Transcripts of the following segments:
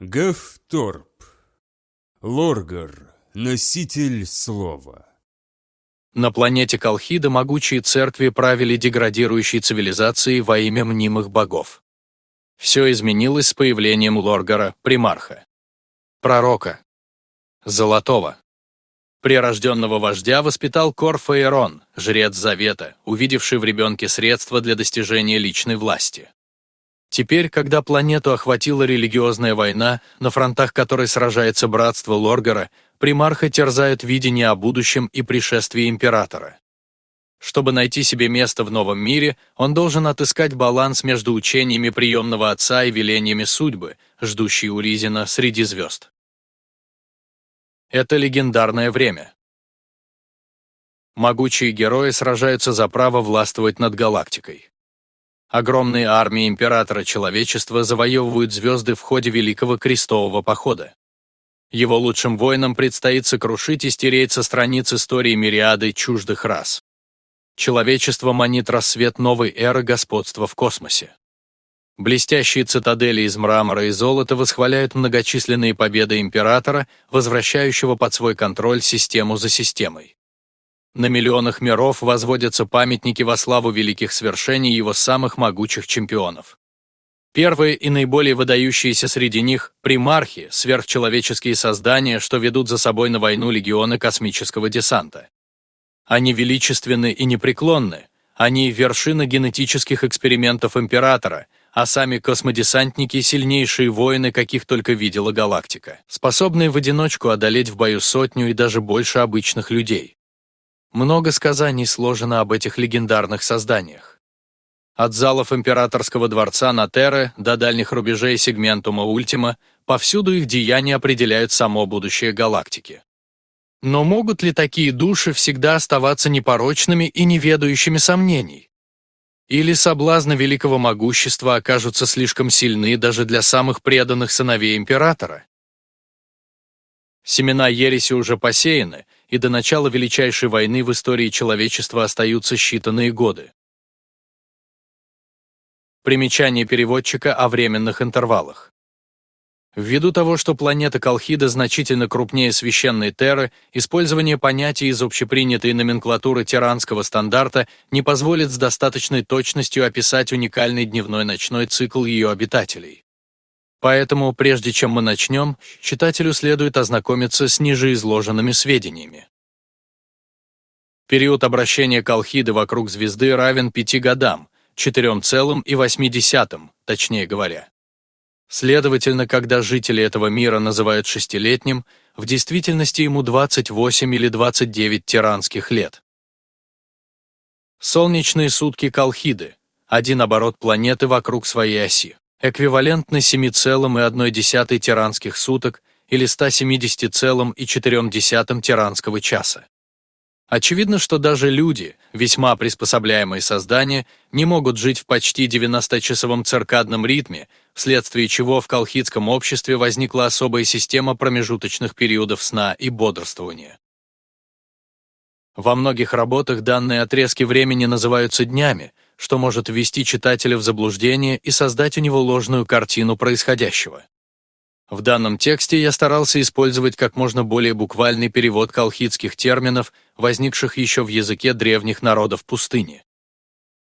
Гефторп. Лоргар. Носитель слова. На планете Колхида могучие церкви правили деградирующей цивилизацией во имя мнимых богов. Все изменилось с появлением Лоргара, примарха. Пророка. Золотого. Прирожденного вождя воспитал Корфаэрон, жрец Завета, увидевший в ребенке средства для достижения личной власти. Теперь, когда планету охватила религиозная война, на фронтах которой сражается братство Лоргара, примарха терзают видение о будущем и пришествии императора. Чтобы найти себе место в новом мире, он должен отыскать баланс между учениями приемного отца и велениями судьбы, ждущей Уризина среди звезд. Это легендарное время. Могучие герои сражаются за право властвовать над галактикой. Огромные армии императора человечества завоевывают звезды в ходе Великого Крестового Похода. Его лучшим воинам предстоит сокрушить и стереть со страниц истории мириады чуждых рас. Человечество манит рассвет новой эры господства в космосе. Блестящие цитадели из мрамора и золота восхваляют многочисленные победы императора, возвращающего под свой контроль систему за системой. На миллионах миров возводятся памятники во славу великих свершений его самых могучих чемпионов. Первые и наиболее выдающиеся среди них – примархи, сверхчеловеческие создания, что ведут за собой на войну легионы космического десанта. Они величественны и непреклонны, они – вершина генетических экспериментов Императора, а сами космодесантники – сильнейшие воины, каких только видела галактика, способные в одиночку одолеть в бою сотню и даже больше обычных людей. Много сказаний сложено об этих легендарных созданиях. От залов императорского дворца на Терре до дальних рубежей сегментума Ультима, повсюду их деяния определяют само будущее галактики. Но могут ли такие души всегда оставаться непорочными и неведающими сомнений? Или соблазны великого могущества окажутся слишком сильны даже для самых преданных сыновей императора? Семена ереси уже посеяны, и до начала величайшей войны в истории человечества остаются считанные годы. Примечание переводчика о временных интервалах. Ввиду того, что планета Колхида значительно крупнее священной Терры, использование понятий из общепринятой номенклатуры тиранского стандарта не позволит с достаточной точностью описать уникальный дневной-ночной цикл ее обитателей. Поэтому, прежде чем мы начнем, читателю следует ознакомиться с ниже изложенными сведениями. Период обращения Колхиды вокруг звезды равен 5 годам, 4,8, точнее говоря. Следовательно, когда жители этого мира называют шестилетним, в действительности ему 28 или 29 тиранских лет. Солнечные сутки Колхиды – один оборот планеты вокруг своей оси эквивалентно 7,1 тиранских суток или 170,4 тиранского часа. Очевидно, что даже люди, весьма приспособляемые создания, не могут жить в почти 90-часовом циркадном ритме, вследствие чего в колхидском обществе возникла особая система промежуточных периодов сна и бодрствования. Во многих работах данные отрезки времени называются днями, что может ввести читателя в заблуждение и создать у него ложную картину происходящего. В данном тексте я старался использовать как можно более буквальный перевод колхидских терминов, возникших еще в языке древних народов пустыни.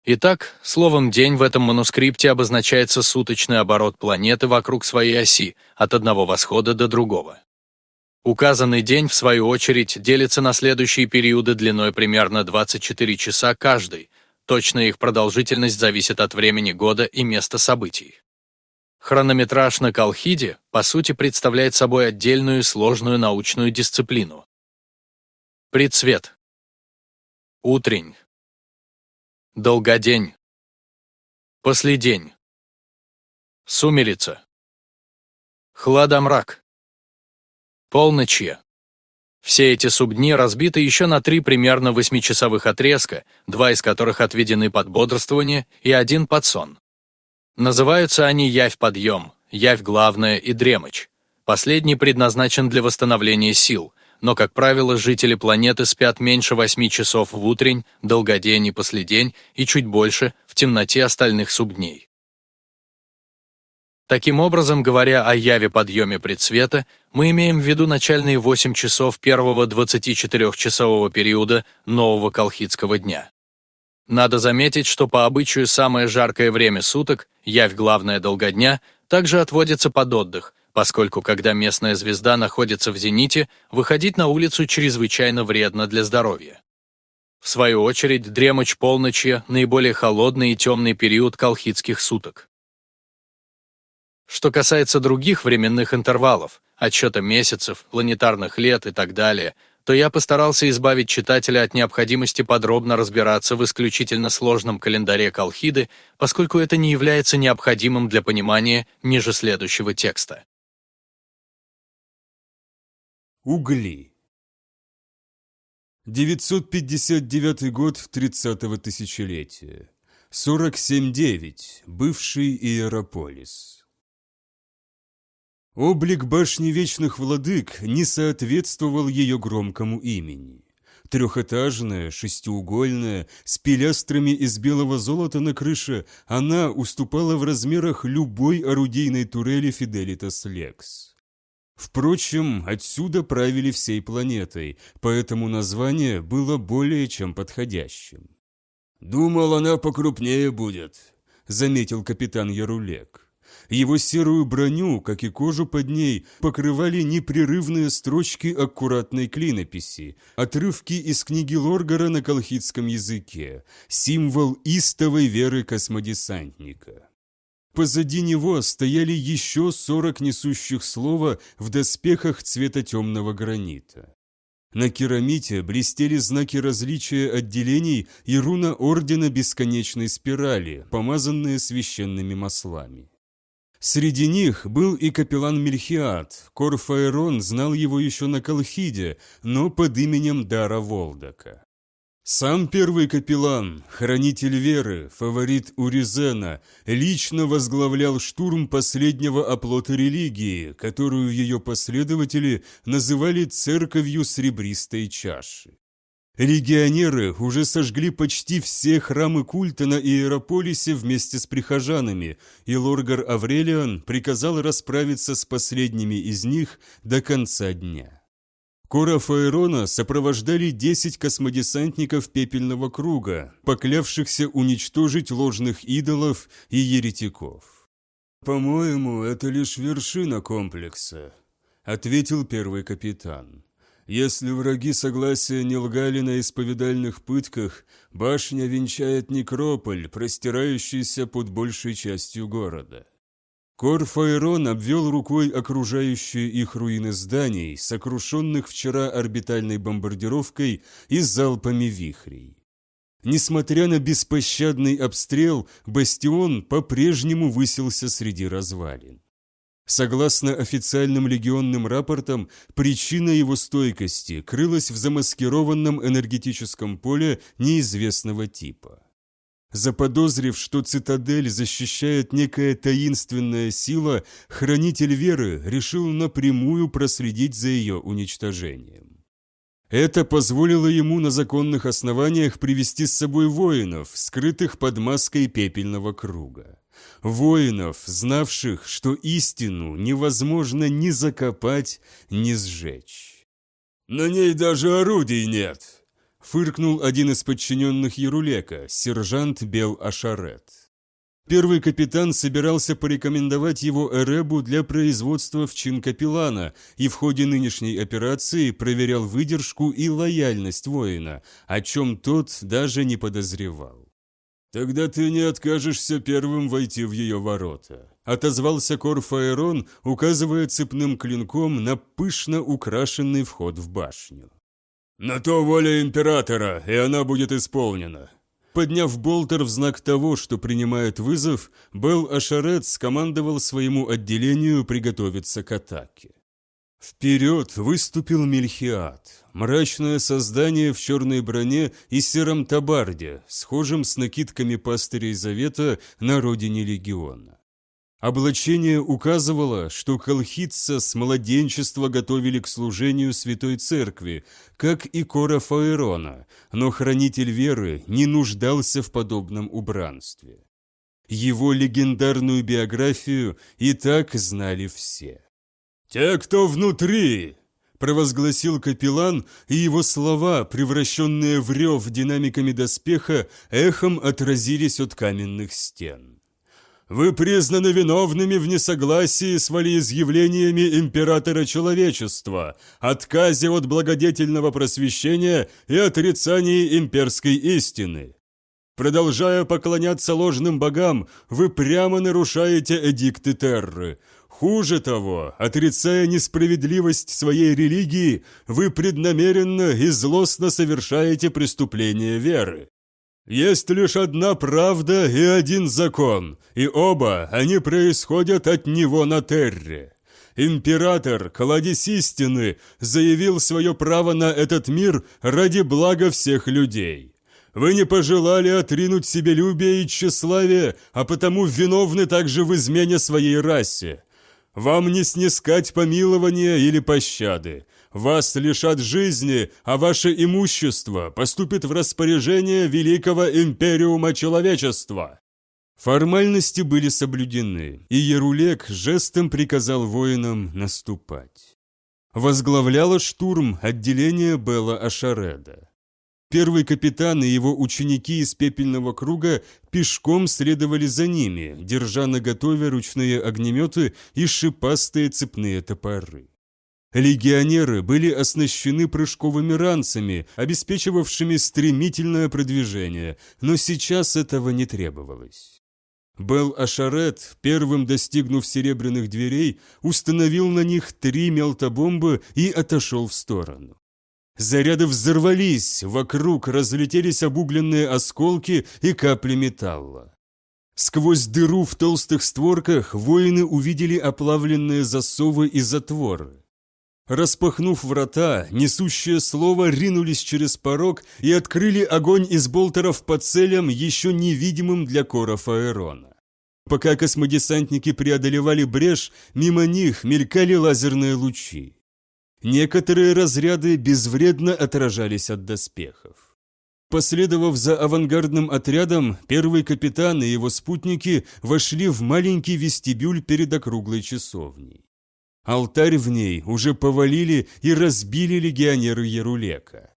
Итак, словом «день» в этом манускрипте обозначается суточный оборот планеты вокруг своей оси, от одного восхода до другого. Указанный день, в свою очередь, делится на следующие периоды длиной примерно 24 часа каждый, Точно их продолжительность зависит от времени года и места событий. Хронометраж на Колхиде, по сути, представляет собой отдельную сложную научную дисциплину. Предцвет. Утрень. Долгодень. Последень. Сумерица. Хладомрак. Полночье. Все эти субдни разбиты еще на три примерно восьмичасовых отрезка, два из которых отведены под бодрствование и один под сон. Называются они явь-подъем, явь главная и дремочь. Последний предназначен для восстановления сил, но, как правило, жители планеты спят меньше восьми часов в утрень, долгодень и последень и чуть больше в темноте остальных субдней. Таким образом, говоря о яве подъеме предсвета, мы имеем в виду начальные 8 часов первого 24-часового периода нового колхидского дня. Надо заметить, что по обычаю самое жаркое время суток, явь главная долгодня, также отводится под отдых, поскольку когда местная звезда находится в зените, выходить на улицу чрезвычайно вредно для здоровья. В свою очередь, дремочь полночи – наиболее холодный и темный период колхидских суток. Что касается других временных интервалов, отсчета месяцев, планетарных лет и так далее, то я постарался избавить читателя от необходимости подробно разбираться в исключительно сложном календаре Колхиды, поскольку это не является необходимым для понимания ниже следующего текста. Угли 959 год 30-го тысячелетия. 47-9. Бывший Иерополис. Облик башни Вечных Владык не соответствовал ее громкому имени. Трехэтажная, шестиугольная, с пилястрами из белого золота на крыше, она уступала в размерах любой орудийной турели Фиделитас Лекс. Впрочем, отсюда правили всей планетой, поэтому название было более чем подходящим. «Думал, она покрупнее будет», — заметил капитан Ярулек. Его серую броню, как и кожу под ней, покрывали непрерывные строчки аккуратной клинописи, отрывки из книги Лоргара на колхидском языке, символ истовой веры космодесантника. Позади него стояли еще сорок несущих слова в доспехах цвета темного гранита. На керамите блестели знаки различия отделений и руна Ордена Бесконечной Спирали, помазанные священными маслами. Среди них был и капеллан Мельхиад. Корфаэрон знал его еще на Колхиде, но под именем Дара Волдака. Сам первый капеллан, хранитель веры, фаворит Уризена, лично возглавлял штурм последнего оплота религии, которую ее последователи называли «церковью сребристой чаши». Легионеры уже сожгли почти все храмы культа на Иерополисе вместе с прихожанами, и Лоргар Аврелиан приказал расправиться с последними из них до конца дня. Кора Фаэрона сопровождали 10 космодесантников Пепельного Круга, поклявшихся уничтожить ложных идолов и еретиков. «По-моему, это лишь вершина комплекса», — ответил первый капитан. Если враги согласия не лгали на исповедальных пытках, башня венчает некрополь, простирающийся под большей частью города. Корфаэрон обвел рукой окружающие их руины зданий, сокрушенных вчера орбитальной бомбардировкой и залпами вихрей. Несмотря на беспощадный обстрел, бастион по-прежнему высился среди развалин. Согласно официальным легионным рапортам, причина его стойкости крылась в замаскированном энергетическом поле неизвестного типа. Заподозрив, что цитадель защищает некая таинственная сила, хранитель веры решил напрямую проследить за ее уничтожением. Это позволило ему на законных основаниях привести с собой воинов, скрытых под маской пепельного круга воинов, знавших, что истину невозможно ни закопать, ни сжечь. «На ней даже орудий нет!» — фыркнул один из подчиненных Ярулека, сержант Бел Ашарет. Первый капитан собирался порекомендовать его Эребу для производства в чин капеллана и в ходе нынешней операции проверял выдержку и лояльность воина, о чем тот даже не подозревал. «Тогда ты не откажешься первым войти в ее ворота», — отозвался Корфаэрон, указывая цепным клинком на пышно украшенный вход в башню. «На то воля императора, и она будет исполнена». Подняв болтер в знак того, что принимает вызов, Бел Ашарет скомандовал своему отделению приготовиться к атаке. Вперед выступил Мельхиад, мрачное создание в черной броне и сером табарде, схожем с накидками пастырей Завета на родине легиона. Облачение указывало, что колхидца с младенчества готовили к служению Святой Церкви, как и Кора Фаэрона, но хранитель веры не нуждался в подобном убранстве. Его легендарную биографию и так знали все. «Те, кто внутри!» – провозгласил капеллан, и его слова, превращенные в рев динамиками доспеха, эхом отразились от каменных стен. «Вы признаны виновными в несогласии с волеизъявлениями императора человечества, отказе от благодетельного просвещения и отрицании имперской истины. Продолжая поклоняться ложным богам, вы прямо нарушаете эдикты Терры. Хуже того, отрицая несправедливость своей религии, вы преднамеренно и злостно совершаете преступление веры. Есть лишь одна правда и один закон, и оба они происходят от него на Терре. Император, кладезь истины, заявил свое право на этот мир ради блага всех людей. Вы не пожелали отринуть себелюбие и тщеславие, а потому виновны также в измене своей расе. Вам не снискать помилования или пощады. Вас лишат жизни, а ваше имущество поступит в распоряжение великого империума человечества». Формальности были соблюдены, и Ерулек жестом приказал воинам наступать. Возглавляла штурм отделение Белла Ашареда. Первый капитан и его ученики из пепельного круга пешком следовали за ними, держа наготове ручные огнеметы и шипастые цепные топоры. Легионеры были оснащены прыжковыми ранцами, обеспечивавшими стремительное продвижение, но сейчас этого не требовалось. Бел Ашарет, первым достигнув серебряных дверей, установил на них три мелтобомбы и отошел в сторону. Заряды взорвались, вокруг разлетелись обугленные осколки и капли металла. Сквозь дыру в толстых створках воины увидели оплавленные засовы и затворы. Распахнув врата, несущие слово ринулись через порог и открыли огонь из болтеров по целям, еще невидимым для коров Аэрона. Пока космодесантники преодолевали брешь, мимо них мелькали лазерные лучи. Некоторые разряды безвредно отражались от доспехов. Последовав за авангардным отрядом, первый капитан и его спутники вошли в маленький вестибюль перед округлой часовней. Алтарь в ней уже повалили и разбили легионеры Ярулека.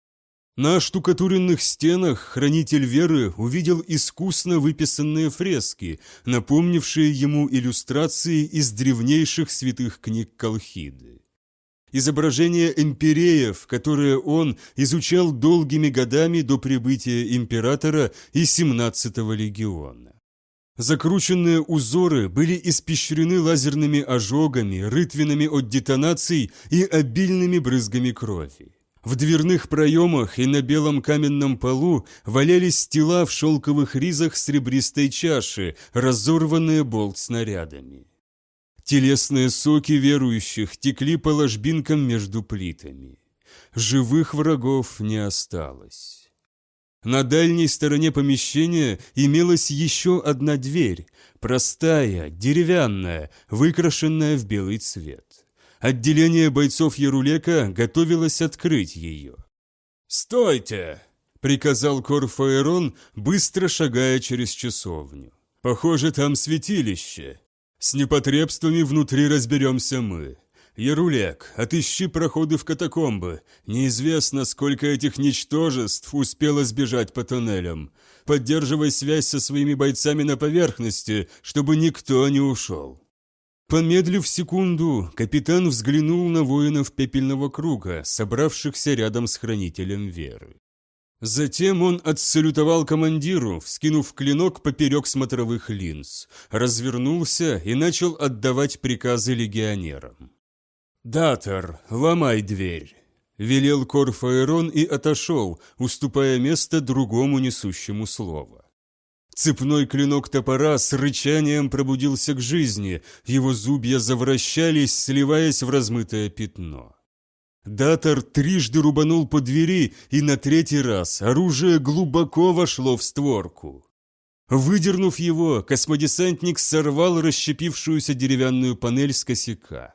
На штукатуренных стенах хранитель веры увидел искусно выписанные фрески, напомнившие ему иллюстрации из древнейших святых книг Колхиды изображения эмпиреев, которые он изучал долгими годами до прибытия императора и 17-го легиона. Закрученные узоры были испещрены лазерными ожогами, рытвинами от детонаций и обильными брызгами крови. В дверных проемах и на белом каменном полу валялись тела в шелковых ризах сребристой чаши, разорванные болт снарядами. Телесные соки верующих текли по ложбинкам между плитами. Живых врагов не осталось. На дальней стороне помещения имелась еще одна дверь, простая, деревянная, выкрашенная в белый цвет. Отделение бойцов Ярулека готовилось открыть ее. «Стойте!» — приказал Корфаэрон, быстро шагая через часовню. «Похоже, там святилище. С непотребствами внутри разберемся мы. Ярулек, отыщи проходы в катакомбы. Неизвестно, сколько этих ничтожеств успело сбежать по тоннелям. Поддерживай связь со своими бойцами на поверхности, чтобы никто не ушел. Помедлив секунду, капитан взглянул на воинов пепельного круга, собравшихся рядом с хранителем веры. Затем он отсалютовал командиру, вскинув клинок поперек смотровых линз, развернулся и начал отдавать приказы легионерам. «Датор, ломай дверь!» – велел Корфаэрон и отошел, уступая место другому несущему слово. Цепной клинок топора с рычанием пробудился к жизни, его зубья завращались, сливаясь в размытое пятно. Датор трижды рубанул по двери, и на третий раз оружие глубоко вошло в створку. Выдернув его, космодесантник сорвал расщепившуюся деревянную панель с косяка.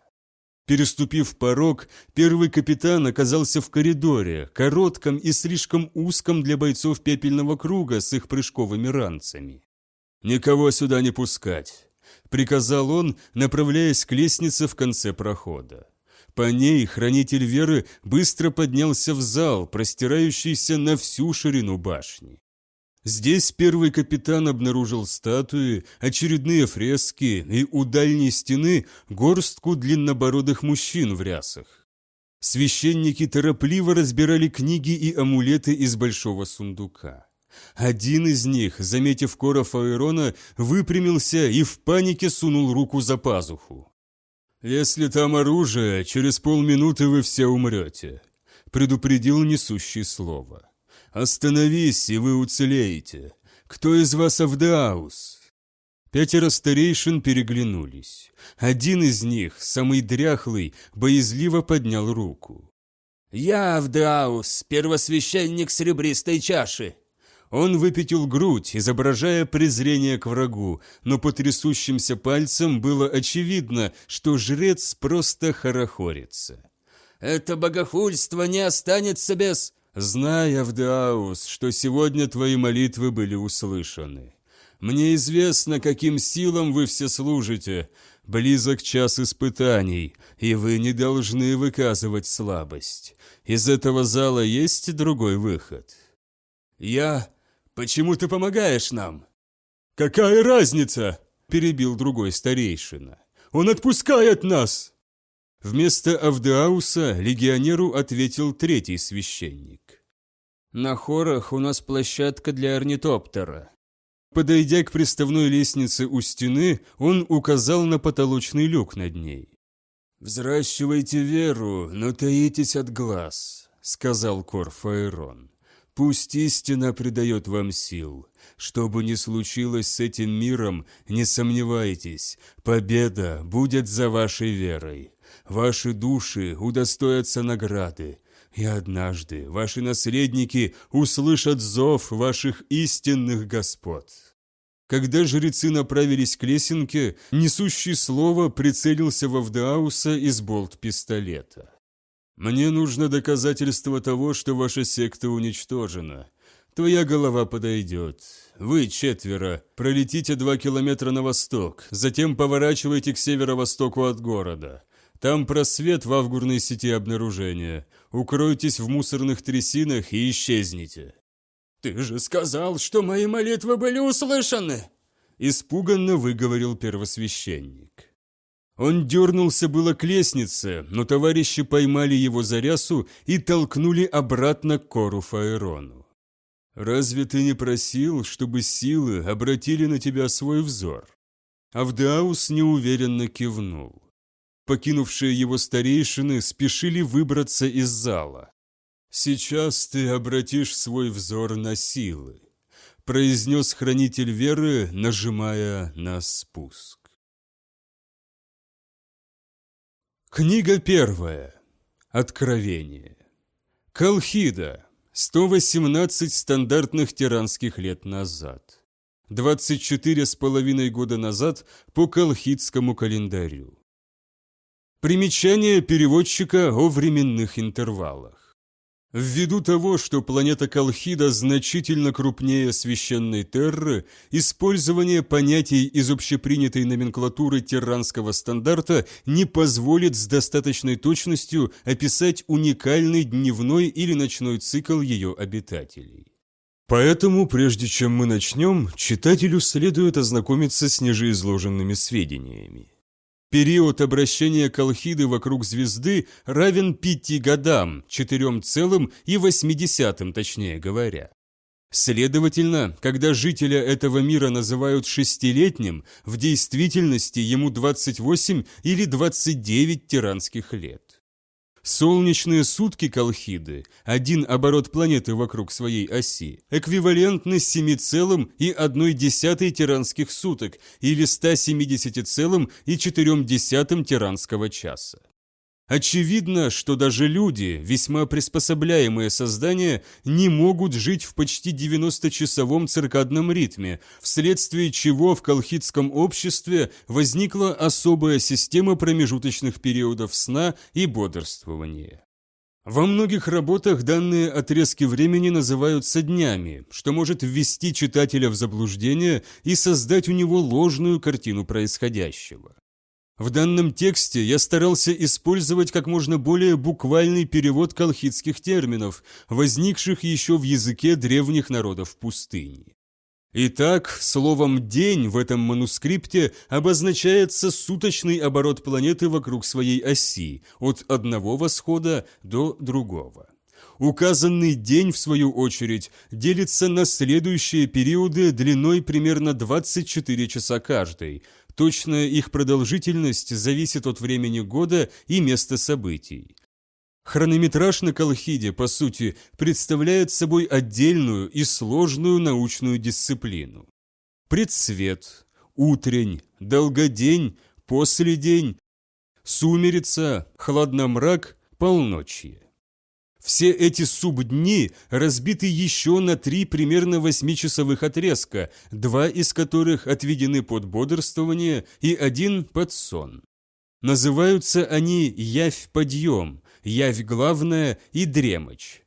Переступив порог, первый капитан оказался в коридоре, коротком и слишком узком для бойцов пепельного круга с их прыжковыми ранцами. «Никого сюда не пускать», — приказал он, направляясь к лестнице в конце прохода. По ней хранитель веры быстро поднялся в зал, простирающийся на всю ширину башни. Здесь первый капитан обнаружил статуи, очередные фрески и у дальней стены горстку длиннобородых мужчин в рясах. Священники торопливо разбирали книги и амулеты из большого сундука. Один из них, заметив Кора Фаэрона, выпрямился и в панике сунул руку за пазуху. «Если там оружие, через полминуты вы все умрете», — предупредил несущий слово. «Остановись, и вы уцелеете. Кто из вас Авдаус?» Пятеро старейшин переглянулись. Один из них, самый дряхлый, боязливо поднял руку. «Я Авдаус, первосвященник серебристой чаши», он выпятил грудь, изображая презрение к врагу, но по трясущимся пальцам было очевидно, что жрец просто хорохорится. «Это богохульство не останется без...» «Знай, Авдаус, что сегодня твои молитвы были услышаны. Мне известно, каким силам вы все служите. Близок час испытаний, и вы не должны выказывать слабость. Из этого зала есть другой выход». «Я Почему ты помогаешь нам?» «Какая разница?» – перебил другой старейшина. «Он отпускает нас!» Вместо Авдеауса легионеру ответил третий священник. «На хорах у нас площадка для орнитоптера». Подойдя к приставной лестнице у стены, он указал на потолочный люк над ней. «Взращивайте веру, но таитесь от глаз», — сказал Корфаэрон. Пусть истина придает вам сил. Что бы ни случилось с этим миром, не сомневайтесь, победа будет за вашей верой. Ваши души удостоятся награды, и однажды ваши наследники услышат зов ваших истинных господ. Когда жрецы направились к лесенке, несущий слово прицелился во Вдауса из болт пистолета. «Мне нужно доказательство того, что ваша секта уничтожена. Твоя голова подойдет. Вы четверо. Пролетите два километра на восток, затем поворачивайте к северо-востоку от города. Там просвет в авгурной сети обнаружения. Укройтесь в мусорных трясинах и исчезните». «Ты же сказал, что мои молитвы были услышаны!» Испуганно выговорил первосвященник. Он дернулся было к лестнице, но товарищи поймали его за рясу и толкнули обратно к Кору Фаэрону. «Разве ты не просил, чтобы силы обратили на тебя свой взор?» Авдаус неуверенно кивнул. Покинувшие его старейшины спешили выбраться из зала. «Сейчас ты обратишь свой взор на силы», произнес хранитель веры, нажимая на спуск. Книга первая. Откровение. Колхида. 118 стандартных тиранских лет назад. 24 с половиной года назад по колхидскому календарю. Примечание переводчика о временных интервалах. Ввиду того, что планета Колхида значительно крупнее священной Терры, использование понятий из общепринятой номенклатуры терранского стандарта не позволит с достаточной точностью описать уникальный дневной или ночной цикл ее обитателей. Поэтому, прежде чем мы начнем, читателю следует ознакомиться с нижеизложенными сведениями. Период обращения Колхиды вокруг звезды равен пяти годам, четырем целым и восьмидесятым, точнее говоря. Следовательно, когда жителя этого мира называют шестилетним, в действительности ему 28 или 29 тиранских лет. Солнечные сутки Колхиды, один оборот планеты вокруг своей оси, эквивалентны 7,1 тиранских суток или 170,4 тиранского часа. Очевидно, что даже люди, весьма приспособляемые создания, не могут жить в почти 90-часовом циркадном ритме, вследствие чего в колхидском обществе возникла особая система промежуточных периодов сна и бодрствования. Во многих работах данные отрезки времени называются днями, что может ввести читателя в заблуждение и создать у него ложную картину происходящего. В данном тексте я старался использовать как можно более буквальный перевод колхидских терминов, возникших еще в языке древних народов пустыни. Итак, словом «день» в этом манускрипте обозначается суточный оборот планеты вокруг своей оси, от одного восхода до другого. Указанный день, в свою очередь, делится на следующие периоды длиной примерно 24 часа каждый. Точная их продолжительность зависит от времени года и места событий. Хронометраж на Колхиде, по сути, представляет собой отдельную и сложную научную дисциплину. Предсвет, утрень, долгодень, последень, сумерица, хладномрак, полночье. Все эти субдни разбиты еще на три примерно восьмичасовых отрезка, два из которых отведены под бодрствование и один под сон. Называются они «явь-подъем», явь главная и дремочь.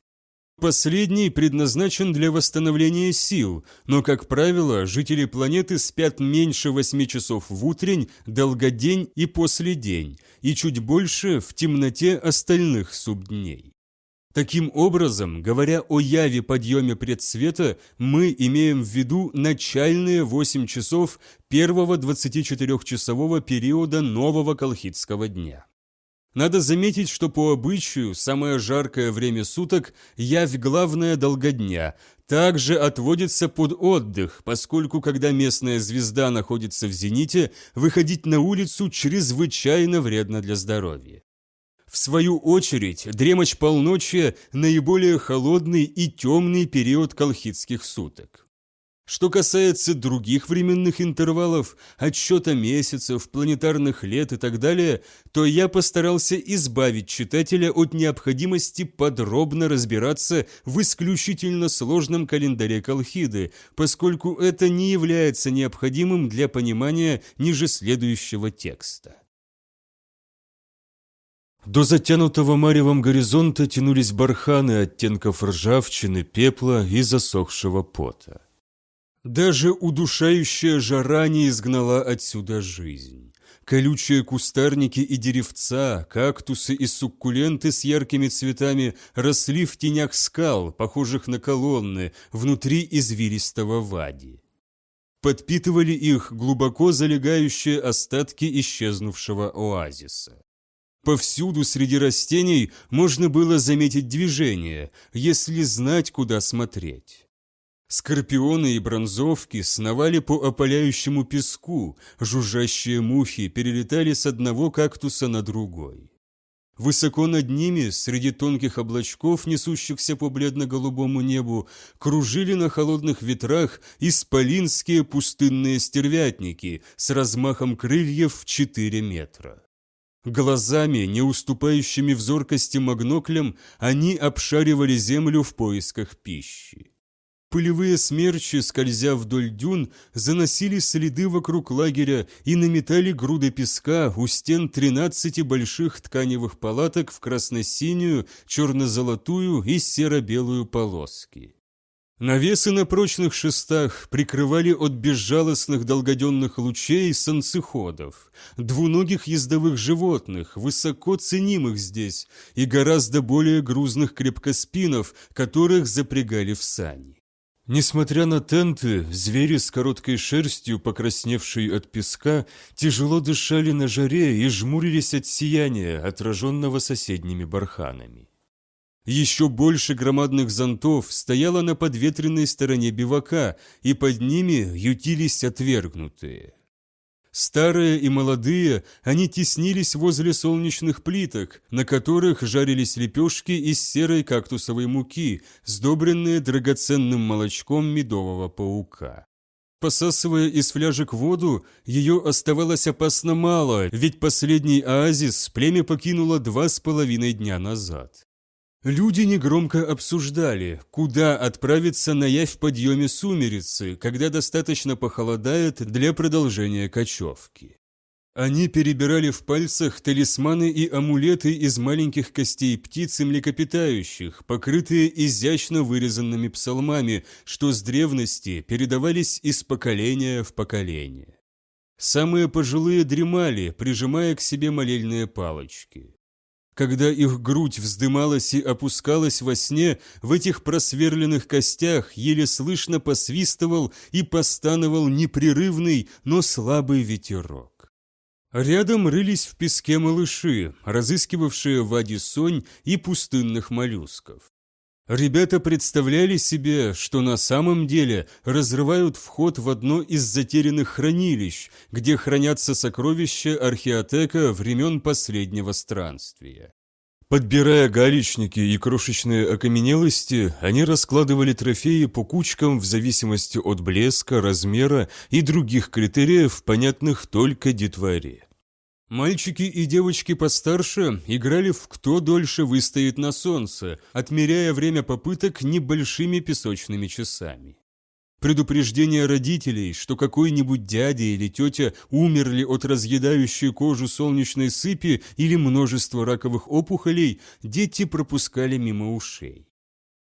Последний предназначен для восстановления сил, но, как правило, жители планеты спят меньше 8 часов в утрень, долгодень и последень, и чуть больше в темноте остальных субдней. Таким образом, говоря о яве подъеме предсвета, мы имеем в виду начальные 8 часов первого 24-часового периода нового колхидского дня. Надо заметить, что по обычаю самое жаркое время суток, явь главная долгодня, также отводится под отдых, поскольку когда местная звезда находится в зените, выходить на улицу чрезвычайно вредно для здоровья. В свою очередь, дремочь полночия – наиболее холодный и темный период колхидских суток. Что касается других временных интервалов, отсчета месяцев, планетарных лет и так далее, то я постарался избавить читателя от необходимости подробно разбираться в исключительно сложном календаре Колхиды, поскольку это не является необходимым для понимания ниже следующего текста. До затянутого маревом горизонта тянулись барханы оттенков ржавчины, пепла и засохшего пота. Даже удушающая жара не изгнала отсюда жизнь. Колючие кустарники и деревца, кактусы и суккуленты с яркими цветами росли в тенях скал, похожих на колонны, внутри извилистого вади. Подпитывали их глубоко залегающие остатки исчезнувшего оазиса. Повсюду среди растений можно было заметить движение, если знать, куда смотреть. Скорпионы и бронзовки сновали по опаляющему песку, жужжащие мухи перелетали с одного кактуса на другой. Высоко над ними, среди тонких облачков, несущихся по бледно-голубому небу, кружили на холодных ветрах исполинские пустынные стервятники с размахом крыльев в 4 метра. Глазами, не уступающими в зоркости магноклям, они обшаривали землю в поисках пищи. Пылевые смерчи, скользя вдоль дюн, заносили следы вокруг лагеря и наметали груды песка у стен тринадцати больших тканевых палаток в красно-синюю, черно-золотую и серо-белую полоски. Навесы на прочных шестах прикрывали от безжалостных долгоденных лучей санцеходов, двуногих ездовых животных, высоко ценимых здесь, и гораздо более грузных крепкоспинов, которых запрягали в сани. Несмотря на тенты, звери с короткой шерстью, покрасневшие от песка, тяжело дышали на жаре и жмурились от сияния, отраженного соседними барханами. Еще больше громадных зонтов стояло на подветренной стороне бивака, и под ними ютились отвергнутые. Старые и молодые, они теснились возле солнечных плиток, на которых жарились лепешки из серой кактусовой муки, сдобренные драгоценным молочком медового паука. Посасывая из фляжек воду, ее оставалось опасно мало, ведь последний оазис племя покинуло два с половиной дня назад. Люди негромко обсуждали, куда отправиться на явь в подъеме сумерицы, когда достаточно похолодает для продолжения кочевки. Они перебирали в пальцах талисманы и амулеты из маленьких костей птиц и млекопитающих, покрытые изящно вырезанными псалмами, что с древности передавались из поколения в поколение. Самые пожилые дремали, прижимая к себе молельные палочки. Когда их грудь вздымалась и опускалась во сне, в этих просверленных костях еле слышно посвистывал и постановал непрерывный, но слабый ветерок. Рядом рылись в песке малыши, разыскивавшие вади сонь и пустынных моллюсков. Ребята представляли себе, что на самом деле разрывают вход в одно из затерянных хранилищ, где хранятся сокровища археотека времен последнего странствия. Подбирая галечники и крошечные окаменелости, они раскладывали трофеи по кучкам в зависимости от блеска, размера и других критериев, понятных только детворе. Мальчики и девочки постарше играли в «Кто дольше выстоит на солнце», отмеряя время попыток небольшими песочными часами. Предупреждение родителей, что какой-нибудь дядя или тетя умерли от разъедающей кожу солнечной сыпи или множества раковых опухолей, дети пропускали мимо ушей.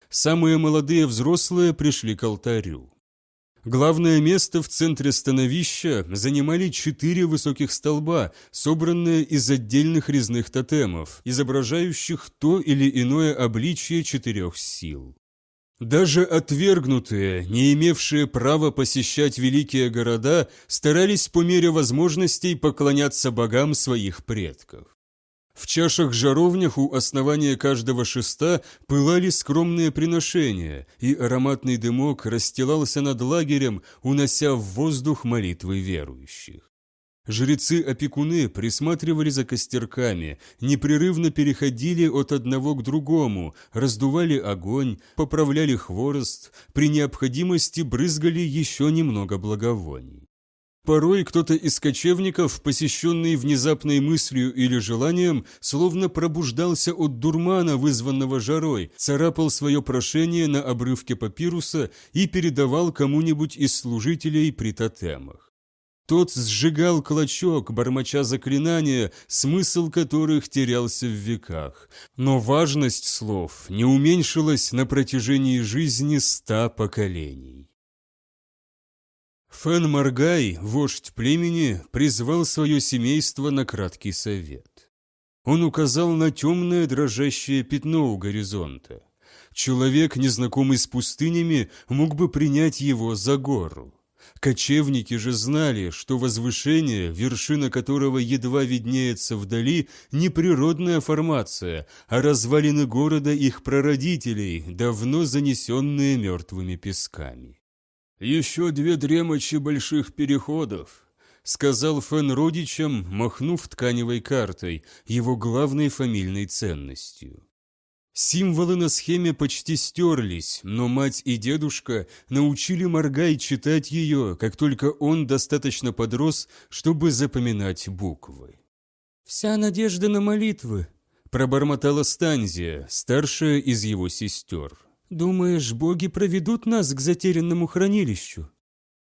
Самые молодые взрослые пришли к алтарю. Главное место в центре становища занимали четыре высоких столба, собранные из отдельных резных тотемов, изображающих то или иное обличие четырех сил. Даже отвергнутые, не имевшие права посещать великие города, старались по мере возможностей поклоняться богам своих предков. В чашах-жаровнях у основания каждого шеста пылали скромные приношения, и ароматный дымок расстилался над лагерем, унося в воздух молитвы верующих. Жрецы-опекуны присматривали за костерками, непрерывно переходили от одного к другому, раздували огонь, поправляли хворост, при необходимости брызгали еще немного благовоний. Порой кто-то из кочевников, посещенный внезапной мыслью или желанием, словно пробуждался от дурмана, вызванного жарой, царапал свое прошение на обрывке папируса и передавал кому-нибудь из служителей при тотемах. Тот сжигал клочок, бормоча заклинания, смысл которых терялся в веках. Но важность слов не уменьшилась на протяжении жизни ста поколений. Фэн Маргай, вождь племени, призвал свое семейство на краткий совет. Он указал на темное дрожащее пятно у горизонта. Человек, незнакомый с пустынями, мог бы принять его за гору. Кочевники же знали, что возвышение, вершина которого едва виднеется вдали, не природная формация, а развалины города их прародителей, давно занесенные мертвыми песками. «Еще две дремочи больших переходов», — сказал Фен родичам, махнув тканевой картой, его главной фамильной ценностью. Символы на схеме почти стерлись, но мать и дедушка научили Маргай читать ее, как только он достаточно подрос, чтобы запоминать буквы. «Вся надежда на молитвы», – пробормотала Станзия, старшая из его сестер. «Думаешь, боги проведут нас к затерянному хранилищу?»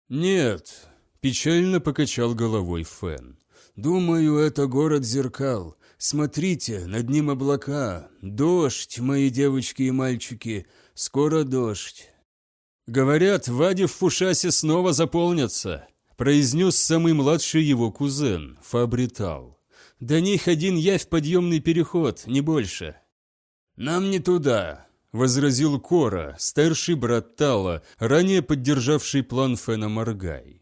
«Нет», – печально покачал головой Фен. «Думаю, это город зеркал. Смотрите, над ним облака. Дождь, мои девочки и мальчики, скоро дождь. Говорят, Вади в Фушасе снова заполнятся, произнес самый младший его кузен, Фабритал. До них один явь подъемный переход, не больше. Нам не туда, возразил Кора, старший брат Тала, ранее поддержавший план Фена Маргай.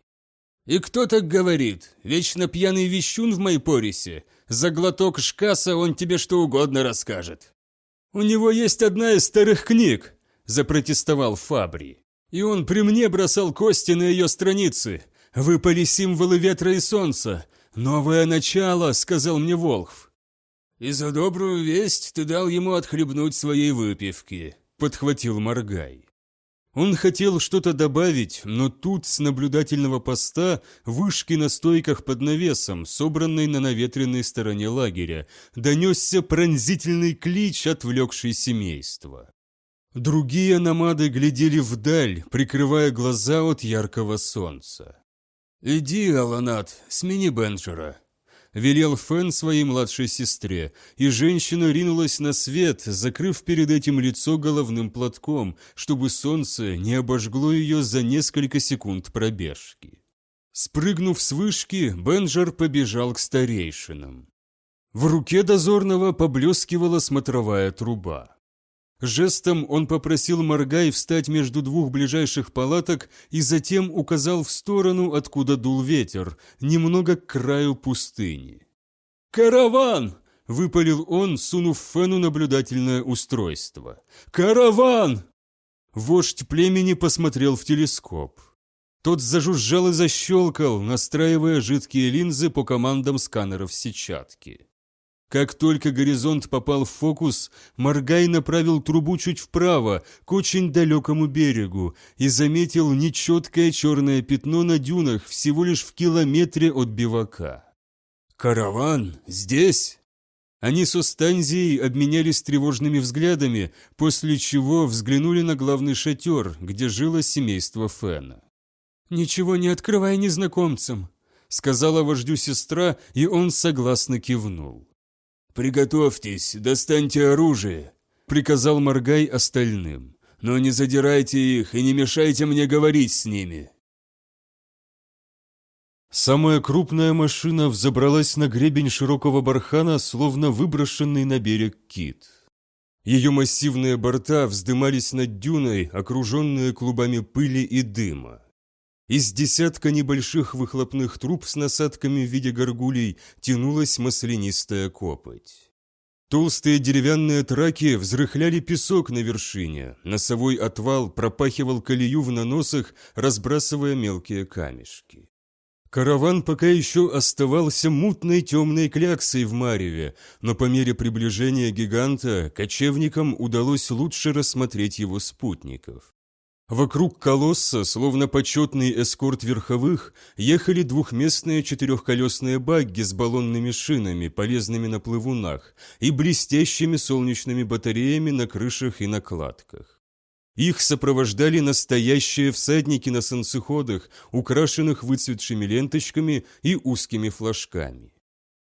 «И кто так говорит? Вечно пьяный вещун в Майпорисе? За глоток шкаса он тебе что угодно расскажет». «У него есть одна из старых книг», – запротестовал Фабри. «И он при мне бросал кости на ее страницы. Выпали символы ветра и солнца. Новое начало», – сказал мне Волхв. «И за добрую весть ты дал ему отхлебнуть своей выпивки», – подхватил Маргай. Он хотел что-то добавить, но тут с наблюдательного поста вышки на стойках под навесом, собранной на наветренной стороне лагеря, донесся пронзительный клич, отвлекший семейство. Другие намады глядели вдаль, прикрывая глаза от яркого солнца. «Иди, Аланат, смени Бенджера», — велел Фэн своей младшей сестре, и женщина ринулась на свет, закрыв перед этим лицо головным платком, чтобы солнце не обожгло ее за несколько секунд пробежки. Спрыгнув с вышки, Бенджер побежал к старейшинам. В руке дозорного поблескивала смотровая труба. Жестом он попросил Маргай встать между двух ближайших палаток и затем указал в сторону, откуда дул ветер, немного к краю пустыни. «Караван!» — выпалил он, сунув Фену наблюдательное устройство. «Караван!» Вождь племени посмотрел в телескоп. Тот зажужжал и защелкал, настраивая жидкие линзы по командам сканеров сетчатки. Как только горизонт попал в фокус, Маргай направил трубу чуть вправо, к очень далекому берегу, и заметил нечеткое черное пятно на дюнах всего лишь в километре от бивака. «Караван? Здесь?» Они с Останзией обменялись тревожными взглядами, после чего взглянули на главный шатер, где жило семейство Фена. «Ничего не открывай незнакомцам», — сказала вождю сестра, и он согласно кивнул. «Приготовьтесь, достаньте оружие», — приказал Маргай остальным. «Но не задирайте их и не мешайте мне говорить с ними». Самая крупная машина взобралась на гребень широкого бархана, словно выброшенный на берег кит. Ее массивные борта вздымались над дюной, окруженные клубами пыли и дыма. Из десятка небольших выхлопных труб с насадками в виде горгулей тянулась маслянистая копоть. Толстые деревянные траки взрыхляли песок на вершине, носовой отвал пропахивал колею в наносах, разбрасывая мелкие камешки. Караван пока еще оставался мутной темной кляксой в Мареве, но по мере приближения гиганта кочевникам удалось лучше рассмотреть его спутников. Вокруг колосса, словно почетный эскорт верховых, ехали двухместные четырехколесные багги с баллонными шинами, полезными на плывунах, и блестящими солнечными батареями на крышах и накладках. Их сопровождали настоящие всадники на санцеходах, украшенных выцветшими ленточками и узкими флажками.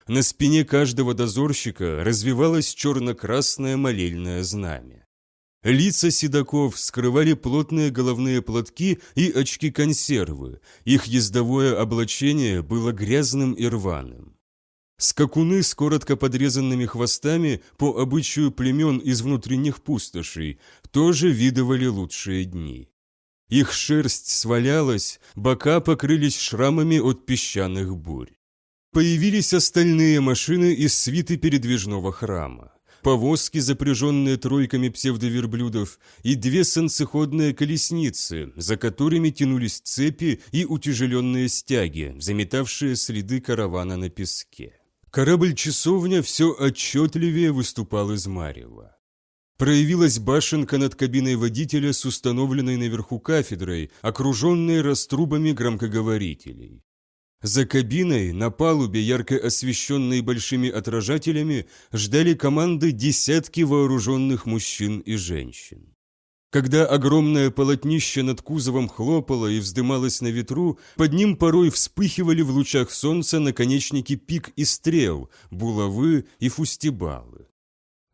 На спине каждого дозорщика развивалось черно-красное молельное знамя. Лица седаков скрывали плотные головные платки и очки-консервы. Их ездовое облачение было грязным и рваным. Скакуны с коротко подрезанными хвостами по обычаю племен из внутренних пустошей тоже видывали лучшие дни. Их шерсть свалялась, бока покрылись шрамами от песчаных бурь. Появились остальные машины из свиты передвижного храма повозки, запряженные тройками псевдоверблюдов, и две санцеходные колесницы, за которыми тянулись цепи и утяжеленные стяги, заметавшие следы каравана на песке. Корабль-часовня все отчетливее выступал из Марева. Проявилась башенка над кабиной водителя с установленной наверху кафедрой, окруженной раструбами громкоговорителей. За кабиной, на палубе, ярко освещенной большими отражателями, ждали команды десятки вооруженных мужчин и женщин. Когда огромное полотнище над кузовом хлопало и вздымалось на ветру, под ним порой вспыхивали в лучах солнца наконечники пик и стрел, булавы и фустибалы.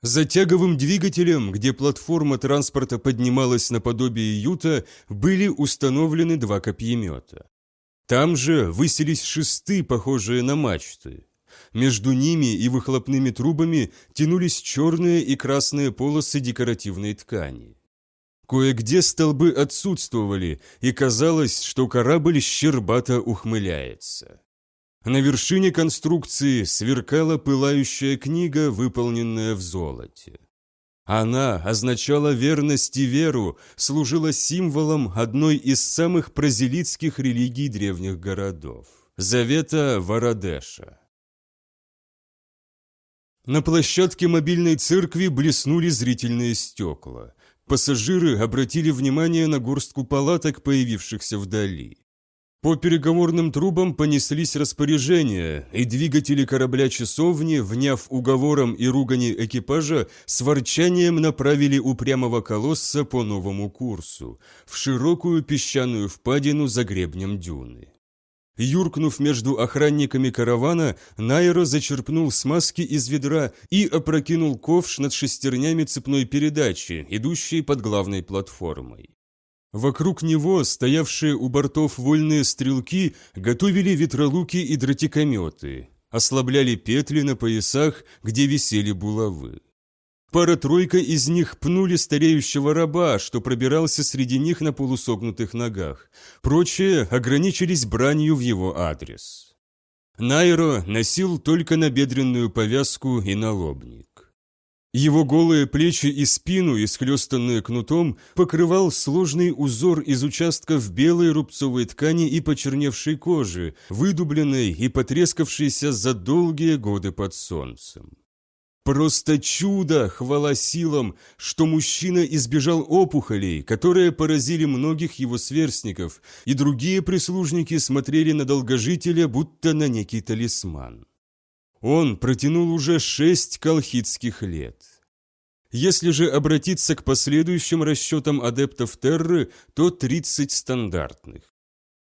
За тяговым двигателем, где платформа транспорта поднималась наподобие юта, были установлены два копьемета. Там же высились шесты, похожие на мачты. Между ними и выхлопными трубами тянулись черные и красные полосы декоративной ткани. Кое-где столбы отсутствовали, и казалось, что корабль щербато ухмыляется. На вершине конструкции сверкала пылающая книга, выполненная в золоте. Она означала верность и веру, служила символом одной из самых прозелитских религий древних городов – Завета Варадеша. На площадке мобильной церкви блеснули зрительные стекла. Пассажиры обратили внимание на горстку палаток, появившихся вдали. По переговорным трубам понеслись распоряжения, и двигатели корабля-часовни, вняв уговором и ругани экипажа, с ворчанием направили упрямого колосса по новому курсу, в широкую песчаную впадину за гребнем дюны. Юркнув между охранниками каравана, Найро зачерпнул смазки из ведра и опрокинул ковш над шестернями цепной передачи, идущей под главной платформой. Вокруг него стоявшие у бортов вольные стрелки готовили ветролуки и дротикометы, ослабляли петли на поясах, где висели булавы. Пара-тройка из них пнули стареющего раба, что пробирался среди них на полусогнутых ногах. Прочие ограничились бранью в его адрес. Найро носил только набедренную повязку и налобник. Его голые плечи и спину, исхлестанные кнутом, покрывал сложный узор из участков белой рубцовой ткани и почерневшей кожи, выдубленной и потрескавшейся за долгие годы под солнцем. Просто чудо, хвала силам, что мужчина избежал опухолей, которые поразили многих его сверстников, и другие прислужники смотрели на долгожителя, будто на некий талисман. Он протянул уже шесть колхидских лет. Если же обратиться к последующим расчетам адептов Терры, то 30 стандартных.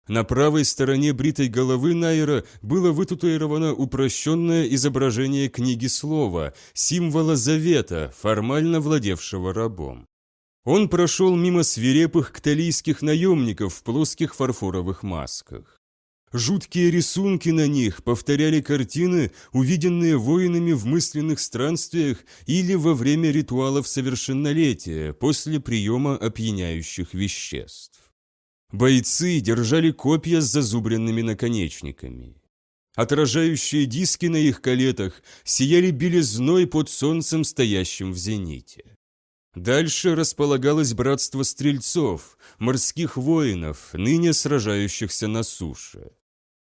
На правой стороне бритой головы Найра было вытатуировано упрощенное изображение книги слова, символа завета, формально владевшего рабом. Он прошел мимо свирепых кталийских наемников в плоских фарфоровых масках. Жуткие рисунки на них повторяли картины, увиденные воинами в мысленных странствиях или во время ритуалов совершеннолетия после приема опьяняющих веществ. Бойцы держали копья с зазубренными наконечниками. Отражающие диски на их калетах сияли белизной под солнцем, стоящим в зените. Дальше располагалось братство стрельцов, морских воинов, ныне сражающихся на суше.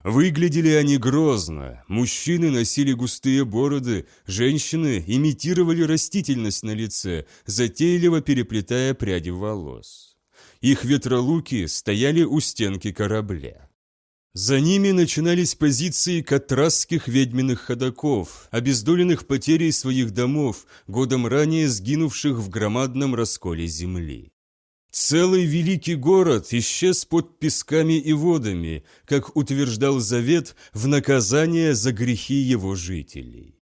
Выглядели они грозно, мужчины носили густые бороды, женщины имитировали растительность на лице, затейливо переплетая пряди волос. Их ветролуки стояли у стенки корабля. За ними начинались позиции катрасских ведьминых ходаков, обездоленных потерей своих домов, годом ранее сгинувших в громадном расколе земли. Целый великий город исчез под песками и водами, как утверждал Завет, в наказание за грехи его жителей.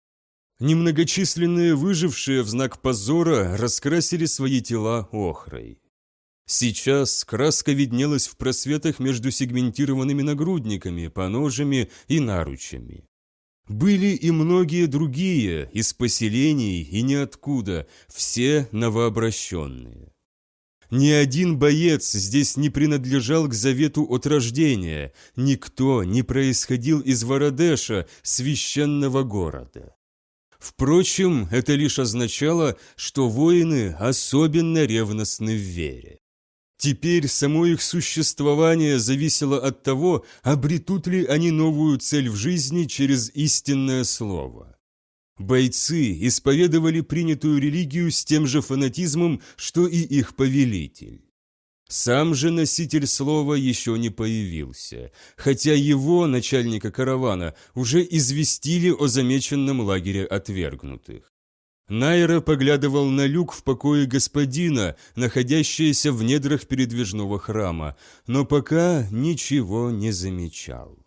Немногочисленные выжившие в знак позора раскрасили свои тела охрой. Сейчас краска виднелась в просветах между сегментированными нагрудниками, поножами и наручами. Были и многие другие, из поселений и ниоткуда, все новообращенные. Ни один боец здесь не принадлежал к завету от рождения, никто не происходил из Вородеша, священного города. Впрочем, это лишь означало, что воины особенно ревностны в вере. Теперь само их существование зависело от того, обретут ли они новую цель в жизни через истинное слово. Бойцы исповедовали принятую религию с тем же фанатизмом, что и их повелитель. Сам же носитель слова еще не появился, хотя его, начальника каравана, уже известили о замеченном лагере отвергнутых. Найра поглядывал на люк в покое господина, находящийся в недрах передвижного храма, но пока ничего не замечал.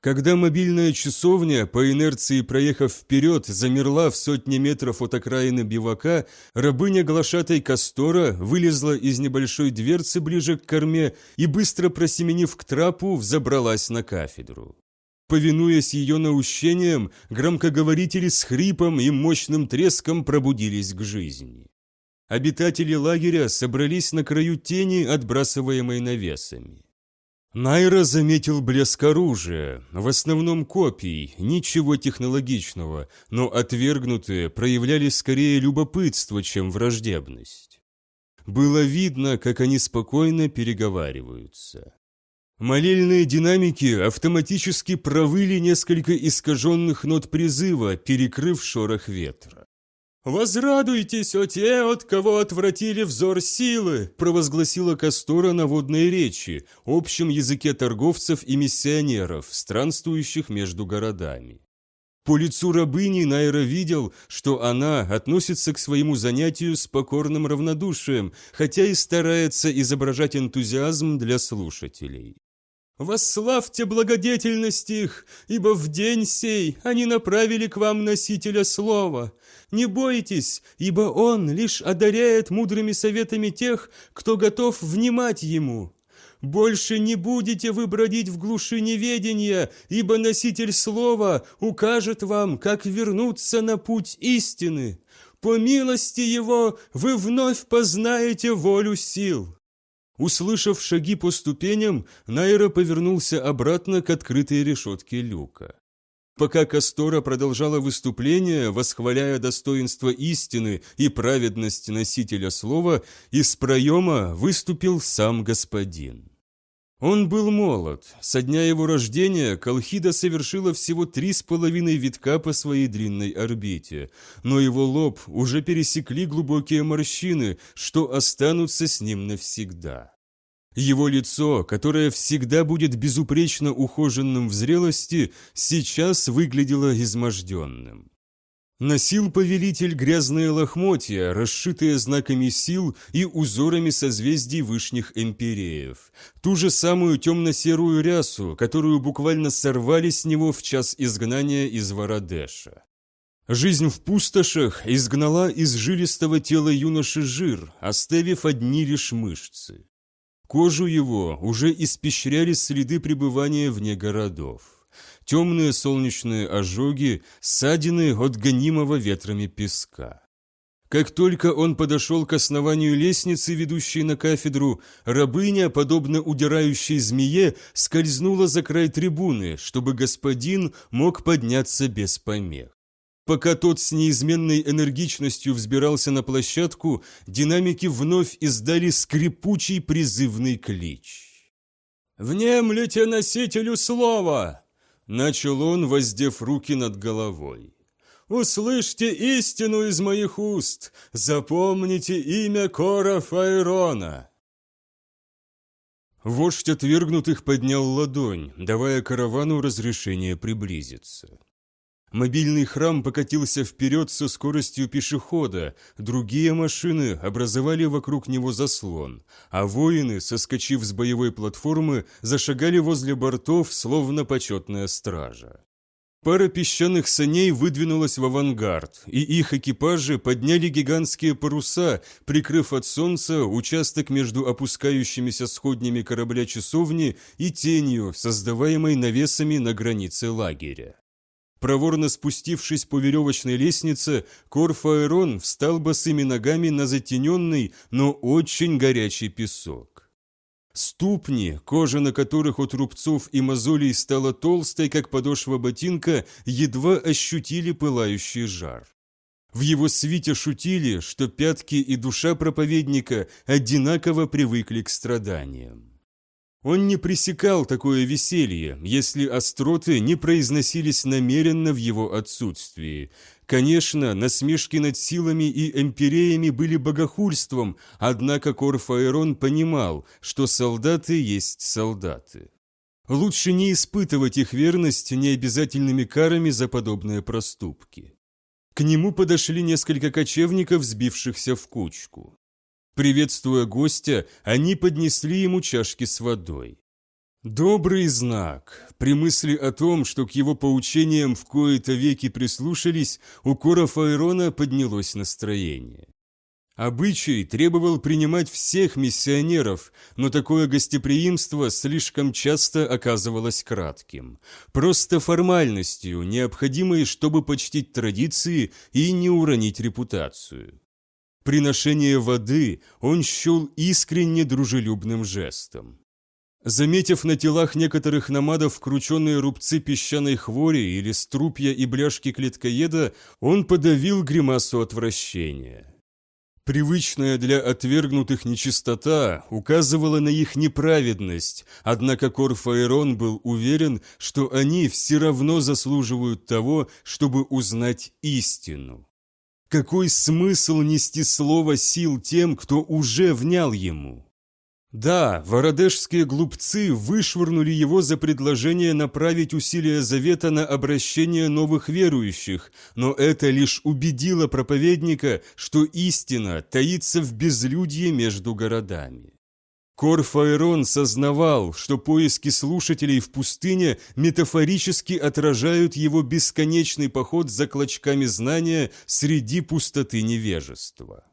Когда мобильная часовня, по инерции проехав вперед, замерла в сотне метров от окраины бивака, рабыня глашатой Кастора вылезла из небольшой дверцы ближе к корме и, быстро просеменив к трапу, взобралась на кафедру. Повинуясь ее наущениям, громкоговорители с хрипом и мощным треском пробудились к жизни. Обитатели лагеря собрались на краю тени, отбрасываемой навесами. Найра заметил блеск оружия, в основном копий, ничего технологичного, но отвергнутые проявляли скорее любопытство, чем враждебность. Было видно, как они спокойно переговариваются. Молельные динамики автоматически провыли несколько искаженных нот призыва, перекрыв шорох ветра. «Возрадуйтесь, о те, от кого отвратили взор силы!» провозгласила Кастора на водной речи, общем языке торговцев и миссионеров, странствующих между городами. По лицу рабыни Найра видел, что она относится к своему занятию с покорным равнодушием, хотя и старается изображать энтузиазм для слушателей. Восславьте благодетельность их, ибо в день сей они направили к вам носителя слова. Не бойтесь, ибо он лишь одаряет мудрыми советами тех, кто готов внимать ему. Больше не будете вы бродить в глуши неведения, ибо носитель слова укажет вам, как вернуться на путь истины. По милости его вы вновь познаете волю сил». Услышав шаги по ступеням, Найра повернулся обратно к открытой решетке люка. Пока Кастора продолжала выступление, восхваляя достоинство истины и праведность носителя слова, из проема выступил сам господин. Он был молод. Со дня его рождения Колхида совершила всего три с половиной витка по своей длинной орбите, но его лоб уже пересекли глубокие морщины, что останутся с ним навсегда. Его лицо, которое всегда будет безупречно ухоженным в зрелости, сейчас выглядело изможденным. Носил повелитель грязные лохмотья, расшитые знаками сил и узорами созвездий вышних империев. Ту же самую темно-серую рясу, которую буквально сорвали с него в час изгнания из Вородеша. Жизнь в пустошах изгнала из жилистого тела юноши жир, оставив одни лишь мышцы. Кожу его уже испещряли следы пребывания вне городов темные солнечные ожоги, ссадины от гонимого ветрами песка. Как только он подошел к основанию лестницы, ведущей на кафедру, рабыня, подобно удирающей змее, скользнула за край трибуны, чтобы господин мог подняться без помех. Пока тот с неизменной энергичностью взбирался на площадку, динамики вновь издали скрипучий призывный клич. «Внемлите носителю слова!» Начал он, воздев руки над головой. «Услышьте истину из моих уст! Запомните имя Кора Файрона!» Вождь отвергнутых поднял ладонь, давая каравану разрешение приблизиться. Мобильный храм покатился вперед со скоростью пешехода, другие машины образовали вокруг него заслон, а воины, соскочив с боевой платформы, зашагали возле бортов, словно почетная стража. Пара песчаных саней выдвинулась в авангард, и их экипажи подняли гигантские паруса, прикрыв от солнца участок между опускающимися сходнями корабля часовни и тенью, создаваемой навесами на границе лагеря. Проворно спустившись по веревочной лестнице, Корфаэрон встал босыми ногами на затененный, но очень горячий песок. Ступни, кожа на которых от рубцов и мозолей стала толстой, как подошва ботинка, едва ощутили пылающий жар. В его свите шутили, что пятки и душа проповедника одинаково привыкли к страданиям. Он не пресекал такое веселье, если остроты не произносились намеренно в его отсутствии. Конечно, насмешки над силами и эмпиреями были богохульством, однако Корфаэрон понимал, что солдаты есть солдаты. Лучше не испытывать их верность необязательными карами за подобные проступки. К нему подошли несколько кочевников, сбившихся в кучку. Приветствуя гостя, они поднесли ему чашки с водой. Добрый знак. При мысли о том, что к его поучениям в кои-то веки прислушались, у Кора Файрона поднялось настроение. Обычай требовал принимать всех миссионеров, но такое гостеприимство слишком часто оказывалось кратким. Просто формальностью, необходимой, чтобы почтить традиции и не уронить репутацию. Приношение воды он счел искренне дружелюбным жестом. Заметив на телах некоторых намадов крученные рубцы песчаной хвори или струпья и бляшки клеткоеда, он подавил гримасу отвращения. Привычная для отвергнутых нечистота указывала на их неправедность, однако Корфаэрон был уверен, что они все равно заслуживают того, чтобы узнать истину. Какой смысл нести слово сил тем, кто уже внял ему? Да, вородешские глупцы вышвырнули его за предложение направить усилия Завета на обращение новых верующих, но это лишь убедило проповедника, что истина таится в безлюдье между городами. Корфаэрон сознавал, что поиски слушателей в пустыне метафорически отражают его бесконечный поход за клочками знания среди пустоты невежества.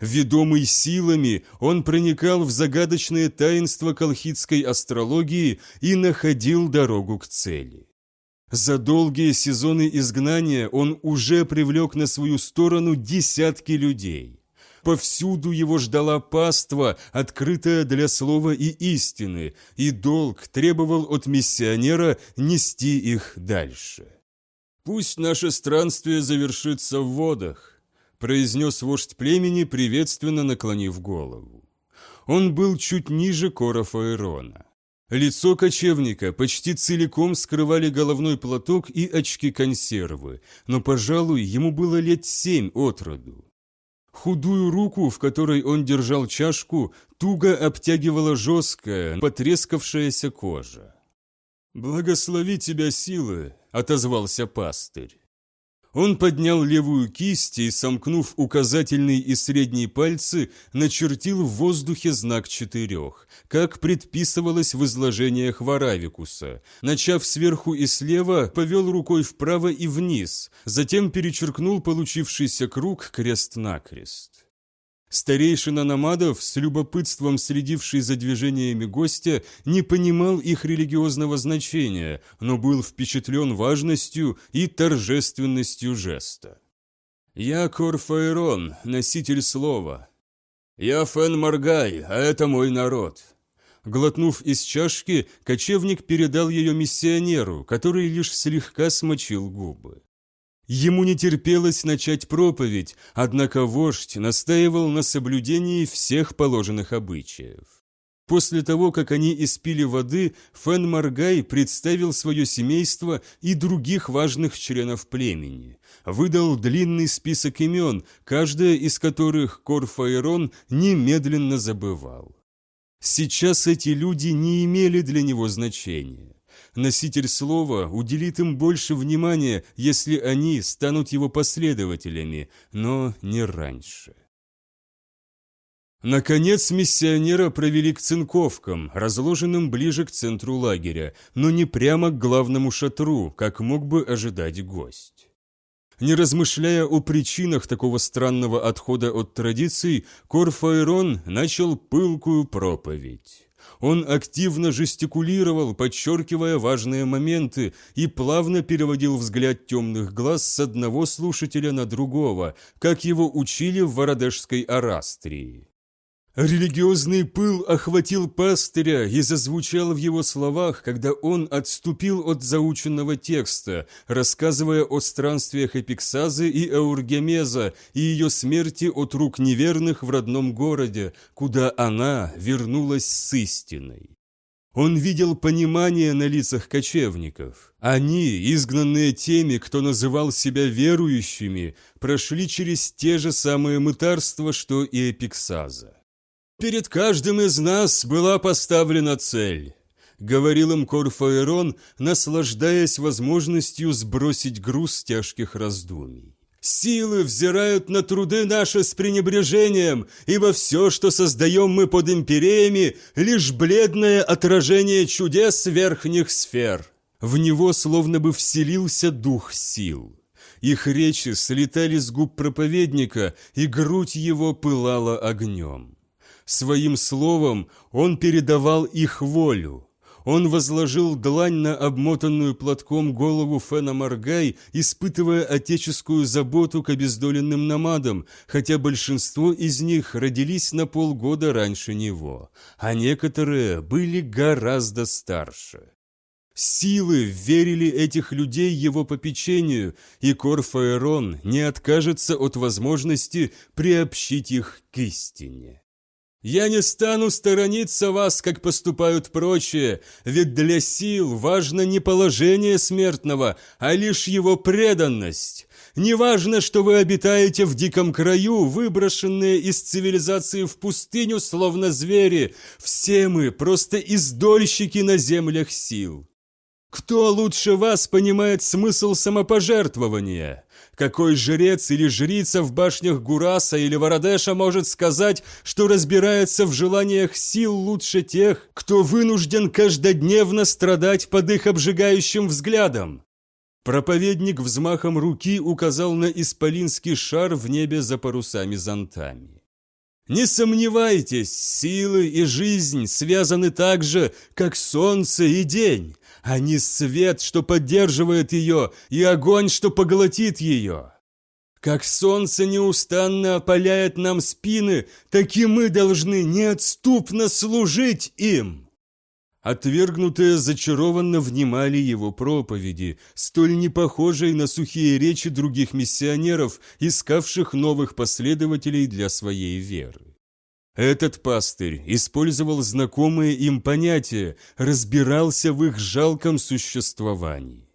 Ведомый силами, он проникал в загадочные таинства колхидской астрологии и находил дорогу к цели. За долгие сезоны изгнания он уже привлек на свою сторону десятки людей. Повсюду его ждала паства, открытая для слова и истины, и долг требовал от миссионера нести их дальше. «Пусть наше странствие завершится в водах», произнес вождь племени, приветственно наклонив голову. Он был чуть ниже кора Фаэрона. Лицо кочевника почти целиком скрывали головной платок и очки-консервы, но, пожалуй, ему было лет семь от роду. Худую руку, в которой он держал чашку, туго обтягивала жесткая, потрескавшаяся кожа. «Благослови тебя силы!» — отозвался пастырь. Он поднял левую кисть и, сомкнув указательный и средний пальцы, начертил в воздухе знак четырех, как предписывалось в изложениях Варавикуса. Начав сверху и слева, повел рукой вправо и вниз, затем перечеркнул получившийся круг крест-накрест. Старейшина Намадов, с любопытством следивший за движениями гостя, не понимал их религиозного значения, но был впечатлен важностью и торжественностью жеста. «Я Корфаэрон, носитель слова. Я Фен Маргай, а это мой народ». Глотнув из чашки, кочевник передал ее миссионеру, который лишь слегка смочил губы. Ему не терпелось начать проповедь, однако вождь настаивал на соблюдении всех положенных обычаев. После того, как они испили воды, Фэн Маргай представил свое семейство и других важных членов племени. Выдал длинный список имен, каждое из которых Корфаэрон немедленно забывал. Сейчас эти люди не имели для него значения. Носитель слова уделит им больше внимания, если они станут его последователями, но не раньше. Наконец миссионера провели к цинковкам, разложенным ближе к центру лагеря, но не прямо к главному шатру, как мог бы ожидать гость. Не размышляя о причинах такого странного отхода от традиций, Корфаэрон начал пылкую проповедь. Он активно жестикулировал, подчеркивая важные моменты, и плавно переводил взгляд темных глаз с одного слушателя на другого, как его учили в Вородежской Арастрии. Религиозный пыл охватил пастыря и зазвучал в его словах, когда он отступил от заученного текста, рассказывая о странствиях Эпиксазы и Аургемеза и ее смерти от рук неверных в родном городе, куда она вернулась с истиной. Он видел понимание на лицах кочевников. Они, изгнанные теми, кто называл себя верующими, прошли через те же самые мытарства, что и Эпиксаза. «Перед каждым из нас была поставлена цель», — говорил им Корфаэрон, наслаждаясь возможностью сбросить груз тяжких раздумий. «Силы взирают на труды наши с пренебрежением, ибо все, что создаем мы под империями, лишь бледное отражение чудес верхних сфер». В него словно бы вселился дух сил. Их речи слетали с губ проповедника, и грудь его пылала огнем. Своим словом он передавал их волю. Он возложил длань на обмотанную платком голову Фена Маргай, испытывая отеческую заботу к обездоленным намадам, хотя большинство из них родились на полгода раньше него, а некоторые были гораздо старше. Силы верили этих людей его попечению, и Корфаэрон не откажется от возможности приобщить их к истине. Я не стану сторониться вас, как поступают прочие, ведь для сил важно не положение смертного, а лишь его преданность. Не важно, что вы обитаете в диком краю, выброшенные из цивилизации в пустыню, словно звери. Все мы просто издольщики на землях сил. Кто лучше вас понимает смысл самопожертвования? Какой жрец или жрица в башнях Гураса или Вородеша может сказать, что разбирается в желаниях сил лучше тех, кто вынужден каждодневно страдать под их обжигающим взглядом? Проповедник взмахом руки указал на исполинский шар в небе за парусами-зонтами. Не сомневайтесь, силы и жизнь связаны так же, как солнце и день. Они свет, что поддерживает ее, и огонь, что поглотит ее. Как солнце неустанно опаляет нам спины, так и мы должны неотступно служить им. Отвергнутые зачарованно внимали его проповеди, столь непохожей на сухие речи других миссионеров, искавших новых последователей для своей веры. Этот пастырь использовал знакомые им понятия, разбирался в их жалком существовании.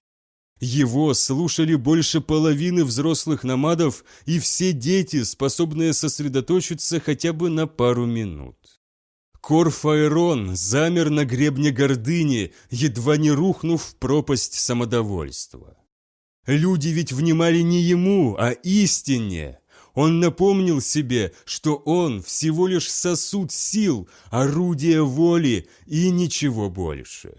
Его слушали больше половины взрослых намадов и все дети, способные сосредоточиться хотя бы на пару минут. Корфаэрон замер на гребне гордыни, едва не рухнув в пропасть самодовольства. Люди ведь внимали не ему, а истине. Он напомнил себе, что он всего лишь сосуд сил, орудие воли и ничего больше.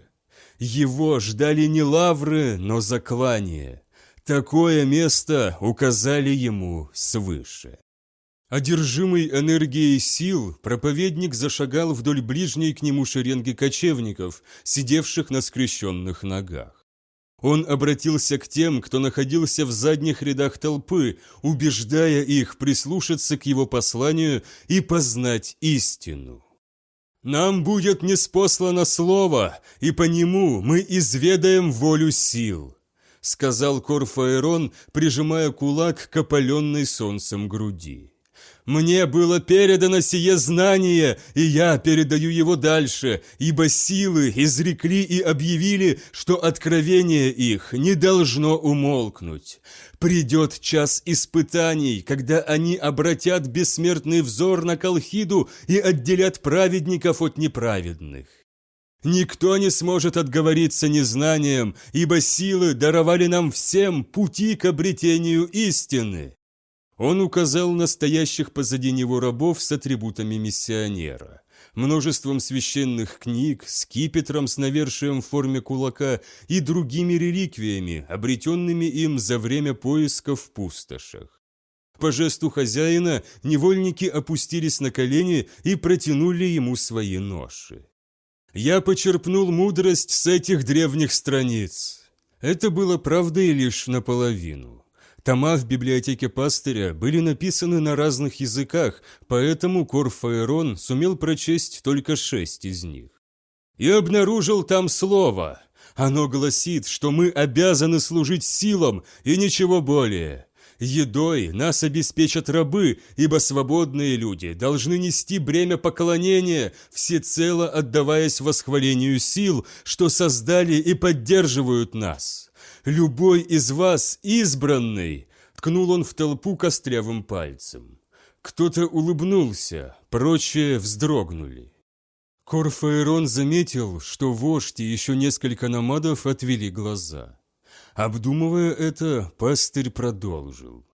Его ждали не лавры, но заклание. Такое место указали ему свыше. Одержимый энергией сил, проповедник зашагал вдоль ближней к нему шеренги кочевников, сидевших на скрещенных ногах. Он обратился к тем, кто находился в задних рядах толпы, убеждая их прислушаться к его посланию и познать истину. «Нам будет неспослано слово, и по нему мы изведаем волю сил», сказал Корфаэрон, прижимая кулак к опаленной солнцем груди. Мне было передано сие знание, и я передаю его дальше, ибо силы изрекли и объявили, что откровение их не должно умолкнуть. Придет час испытаний, когда они обратят бессмертный взор на Колхиду и отделят праведников от неправедных. Никто не сможет отговориться незнанием, ибо силы даровали нам всем пути к обретению истины. Он указал на стоящих позади него рабов с атрибутами миссионера, множеством священных книг, скипетром с навершием в форме кулака и другими реликвиями, обретенными им за время поиска в пустошах. По жесту хозяина невольники опустились на колени и протянули ему свои ноши. «Я почерпнул мудрость с этих древних страниц». Это было правдой лишь наполовину. Тома в библиотеке пастыря были написаны на разных языках, поэтому Корфаэрон сумел прочесть только шесть из них. И обнаружил там слово. Оно гласит, что мы обязаны служить силам и ничего более. Едой нас обеспечат рабы, ибо свободные люди должны нести бремя поклонения, всецело отдаваясь восхвалению сил, что создали и поддерживают нас любой из вас избранный!» Ткнул он в толпу кострявым пальцем. Кто-то улыбнулся, прочие вздрогнули. Корфаэрон заметил, что вождь и еще несколько намадов отвели глаза. Обдумывая это, пастырь продолжил.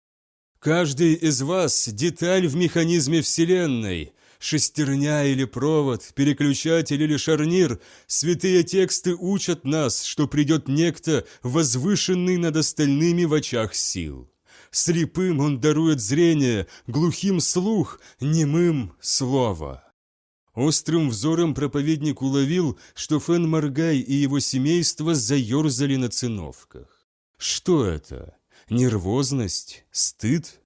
«Каждый из вас – деталь в механизме Вселенной, шестерня или провод, переключатель или шарнир, святые тексты учат нас, что придет некто, возвышенный над остальными в очах сил. Слепым он дарует зрение, глухим слух, немым слово. Острым взором проповедник уловил, что Фен Маргай и его семейство заерзали на циновках. Что это? Нервозность? Стыд?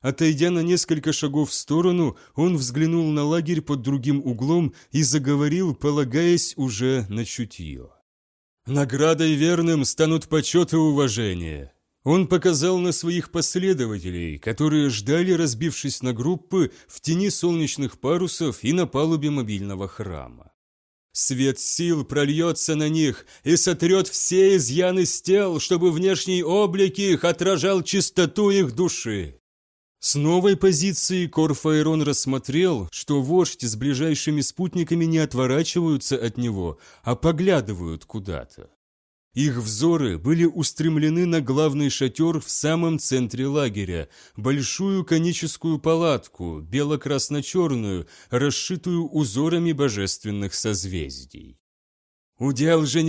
Отойдя на несколько шагов в сторону, он взглянул на лагерь под другим углом и заговорил, полагаясь уже на чутье. «Наградой верным станут почет и уважение». Он показал на своих последователей, которые ждали, разбившись на группы, в тени солнечных парусов и на палубе мобильного храма. Свет сил прольется на них и сотрет все изъяны с тел, чтобы внешний облик их отражал чистоту их души. С новой позиции Корфаэрон рассмотрел, что вождь с ближайшими спутниками не отворачиваются от него, а поглядывают куда-то. Их взоры были устремлены на главный шатер в самом центре лагеря, большую коническую палатку, бело-красно-черную, расшитую узорами божественных созвездий. «Удел же